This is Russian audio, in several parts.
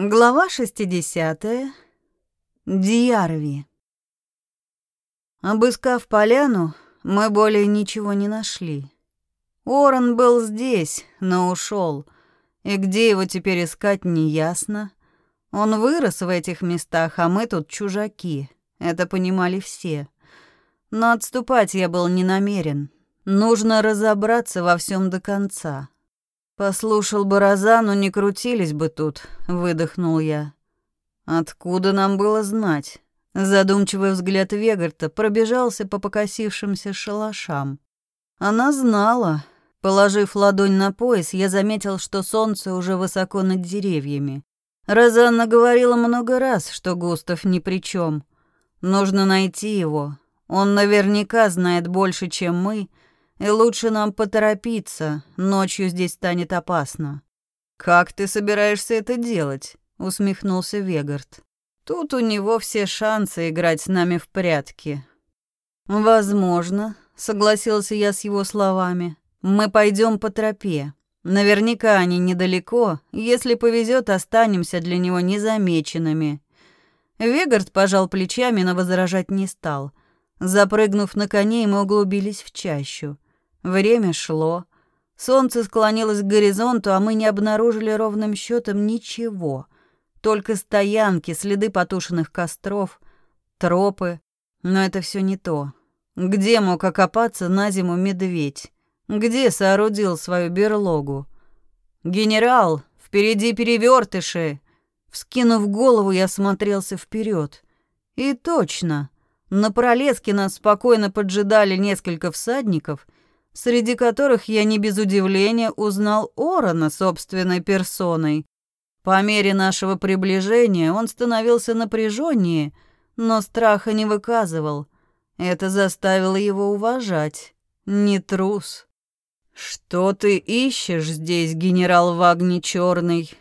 Глава 60. Диарви. Обыскав поляну, мы более ничего не нашли. Оран был здесь, но ушел, и где его теперь искать, неясно. Он вырос в этих местах, а мы тут чужаки. Это понимали все. Но отступать я был не намерен. Нужно разобраться во всем до конца. Послушал бы Розану, не крутились бы тут, выдохнул я. Откуда нам было знать? Задумчивый взгляд Вегарта пробежался по покосившимся шалашам. Она знала. Положив ладонь на пояс, я заметил, что солнце уже высоко над деревьями. Розанна говорила много раз, что Густав ни при чем. Нужно найти его. Он наверняка знает больше, чем мы, и лучше нам поторопиться, ночью здесь станет опасно. Как ты собираешься это делать? усмехнулся Вегард. Тут у него все шансы играть с нами в прятки. Возможно, согласился я с его словами. Мы пойдем по тропе. Наверняка они недалеко. Если повезет, останемся для него незамеченными. Вегард пожал плечами, но возражать не стал. Запрыгнув на коней, мы углубились в чащу. Время шло. Солнце склонилось к горизонту, а мы не обнаружили ровным счетом ничего. Только стоянки, следы потушенных костров, тропы. Но это все не то. Где мог окопаться на зиму медведь? Где соорудил свою берлогу? «Генерал, впереди перевертыши!» Вскинув голову, я смотрелся вперед. И точно, на пролеске нас спокойно поджидали несколько всадников — среди которых я не без удивления узнал Орона собственной персоной. По мере нашего приближения он становился напряженнее, но страха не выказывал. Это заставило его уважать. Не трус. «Что ты ищешь здесь, генерал Вагни Черный?»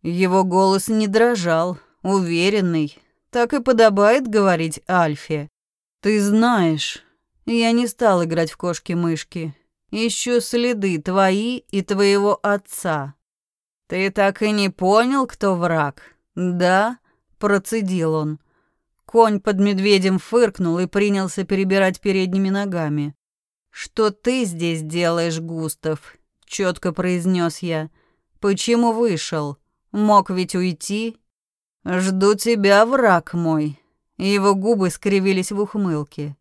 Его голос не дрожал, уверенный. Так и подобает говорить Альфе. «Ты знаешь, я не стал играть в кошки-мышки. Ищу следы твои и твоего отца. Ты так и не понял, кто враг? Да? Процедил он. Конь под медведем фыркнул и принялся перебирать передними ногами. Что ты здесь делаешь, Густав? Четко произнес я. Почему вышел? Мог ведь уйти. Жду тебя, враг мой. Его губы скривились в ухмылке.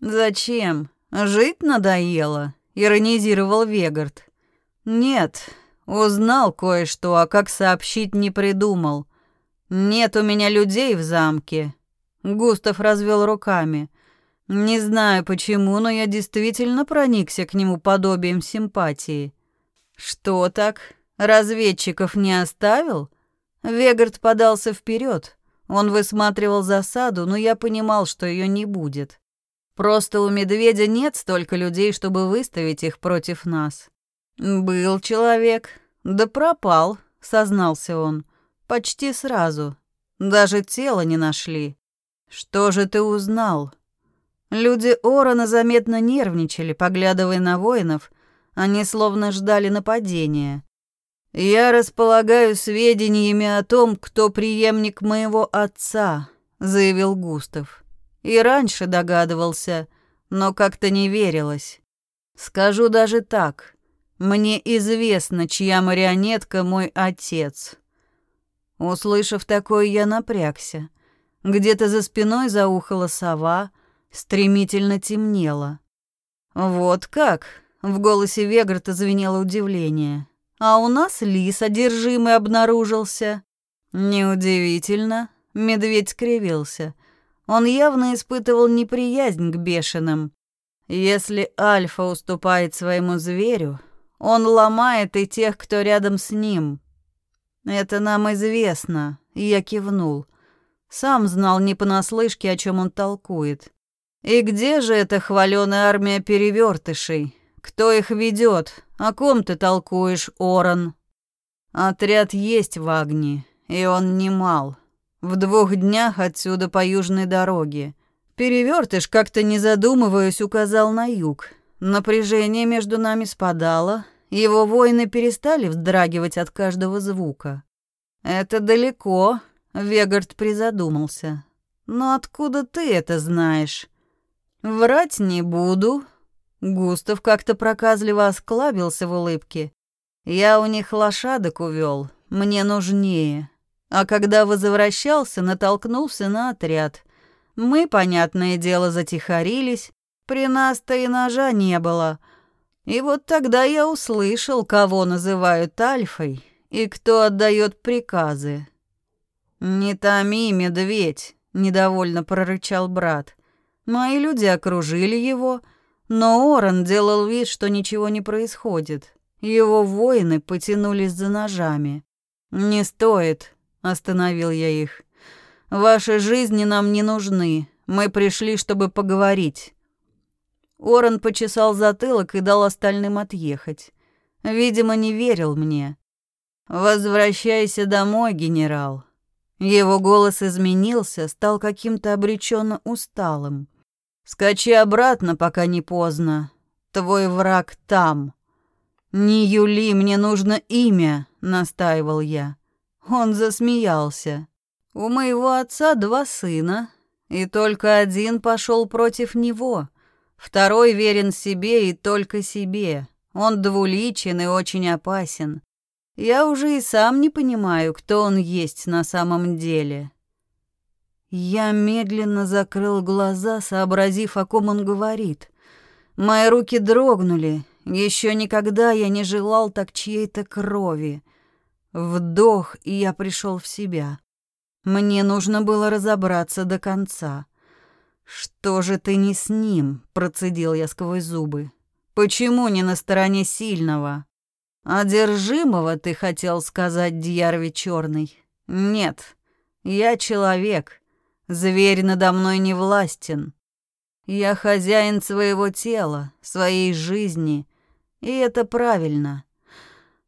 «Зачем? Жить надоело?» — иронизировал Вегард. «Нет, узнал кое-что, а как сообщить не придумал. Нет у меня людей в замке». Густав развел руками. «Не знаю почему, но я действительно проникся к нему подобием симпатии». «Что так? Разведчиков не оставил?» Вегард подался вперед. Он высматривал засаду, но я понимал, что ее не будет. Просто у медведя нет столько людей, чтобы выставить их против нас. Был человек, да пропал, сознался он. Почти сразу. Даже тело не нашли. Что же ты узнал? Люди Орона заметно нервничали, поглядывая на воинов. Они словно ждали нападения. «Я располагаю сведениями о том, кто преемник моего отца», — заявил Густав. И раньше догадывался, но как-то не верилось. Скажу даже так. Мне известно, чья марионетка мой отец. Услышав такое, я напрягся. Где-то за спиной заухала сова, стремительно темнело. Вот как? В голосе Вегарта звенело удивление. А у нас лис одержимый обнаружился. Неудивительно, медведь скривился. Он явно испытывал неприязнь к бешеным. Если Альфа уступает своему зверю, он ломает и тех, кто рядом с ним. Это нам известно, я кивнул. Сам знал не понаслышке, о чем он толкует. И где же эта хваленая армия перевертышей? Кто их ведет? О ком ты толкуешь, Оран? Отряд есть в Агни, и он немал. В двух днях отсюда по южной дороге. Перевертыш, как-то не задумываясь, указал на юг. Напряжение между нами спадало, его воины перестали вздрагивать от каждого звука. Это далеко, Вегард призадумался. Но откуда ты это знаешь? Врать не буду. Густав как-то проказливо осклабился в улыбке. Я у них лошадок увел, мне нужнее. А когда возвращался, натолкнулся на отряд. Мы, понятное дело, затихарились. При нас-то и ножа не было. И вот тогда я услышал, кого называют Альфой и кто отдает приказы. «Не томи, медведь», — недовольно прорычал брат. Мои люди окружили его, но Оран делал вид, что ничего не происходит. Его воины потянулись за ножами. «Не стоит», — остановил я их. «Ваши жизни нам не нужны. Мы пришли, чтобы поговорить». Оран почесал затылок и дал остальным отъехать. Видимо, не верил мне. «Возвращайся домой, генерал». Его голос изменился, стал каким-то обреченно усталым. «Скачи обратно, пока не поздно. Твой враг там». «Не Юли, мне нужно имя», — настаивал я. Он засмеялся. «У моего отца два сына, и только один пошел против него. Второй верен себе и только себе. Он двуличен и очень опасен. Я уже и сам не понимаю, кто он есть на самом деле». Я медленно закрыл глаза, сообразив, о ком он говорит. Мои руки дрогнули, еще никогда я не желал так чьей-то крови. Вдох, и я пришел в себя. Мне нужно было разобраться до конца. «Что же ты не с ним?» — процедил я сквозь зубы. «Почему не на стороне сильного?» «Одержимого, ты хотел сказать, Дьярви Черный?» «Нет, я человек. Зверь надо мной не властен. Я хозяин своего тела, своей жизни, и это правильно.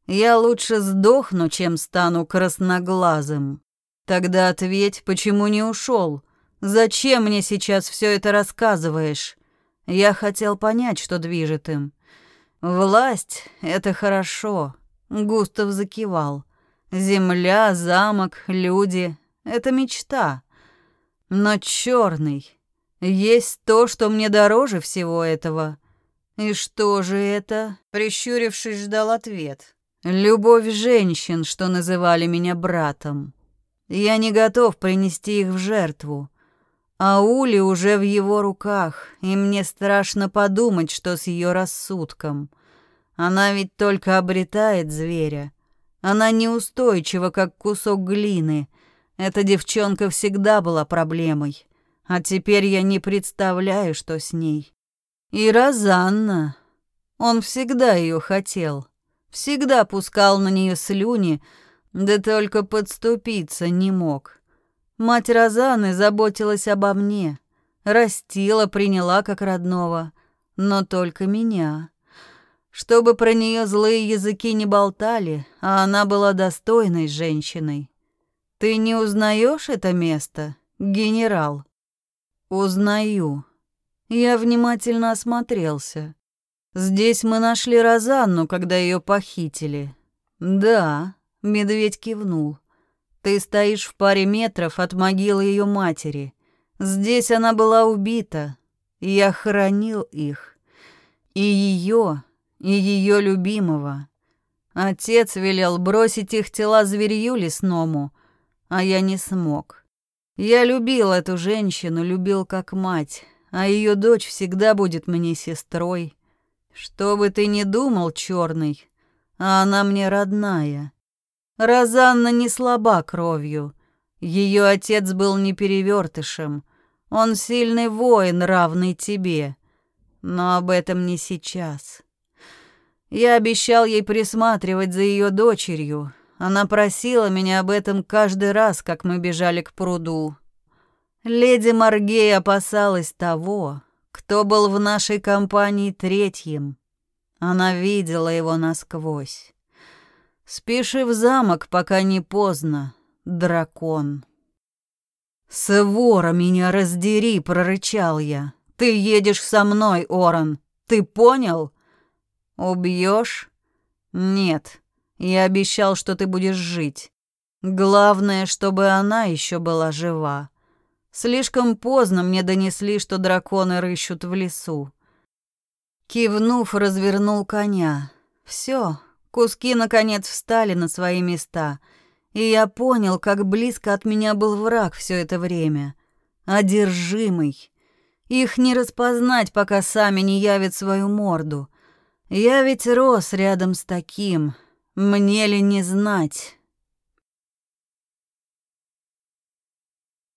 Я лучше сдохну, чем стану красноглазым. Тогда ответь, почему не ушел? Зачем мне сейчас все это рассказываешь? Я хотел понять, что движет им. Власть — это хорошо. Густав закивал. Земля, замок, люди — это мечта. Но черный, есть то, что мне дороже всего этого. «И что же это?» — прищурившись, ждал ответ. «Любовь женщин, что называли меня братом. Я не готов принести их в жертву. А Ули уже в его руках, и мне страшно подумать, что с ее рассудком. Она ведь только обретает зверя. Она неустойчива, как кусок глины. Эта девчонка всегда была проблемой. А теперь я не представляю, что с ней. И Розанна. Он всегда ее хотел. Всегда пускал на нее слюни, да только подступиться не мог. Мать Розаны заботилась обо мне. Растила, приняла как родного. Но только меня. Чтобы про нее злые языки не болтали, а она была достойной женщиной. Ты не узнаешь это место, генерал? Узнаю. Я внимательно осмотрелся. Здесь мы нашли Розанну, когда ее похитили. Да, медведь кивнул. Ты стоишь в паре метров от могилы ее матери. Здесь она была убита. Я хоронил их. И ее, и ее любимого. Отец велел бросить их тела зверью лесному, а я не смог. Я любил эту женщину, любил как мать а ее дочь всегда будет мне сестрой. Что бы ты ни думал, черный, а она мне родная. Розанна не слаба кровью. Ее отец был не перевертышем. Он сильный воин, равный тебе. Но об этом не сейчас. Я обещал ей присматривать за ее дочерью. Она просила меня об этом каждый раз, как мы бежали к пруду. Леди Маргей опасалась того, кто был в нашей компании третьим. Она видела его насквозь. Спеши в замок, пока не поздно, дракон. «Свора меня раздери!» — прорычал я. «Ты едешь со мной, Оран. Ты понял?» «Убьешь?» «Нет. Я обещал, что ты будешь жить. Главное, чтобы она еще была жива. Слишком поздно мне донесли, что драконы рыщут в лесу. Кивнув, развернул коня. Все, куски наконец встали на свои места, и я понял, как близко от меня был враг все это время. Одержимый. Их не распознать, пока сами не явят свою морду. Я ведь рос рядом с таким. Мне ли не знать?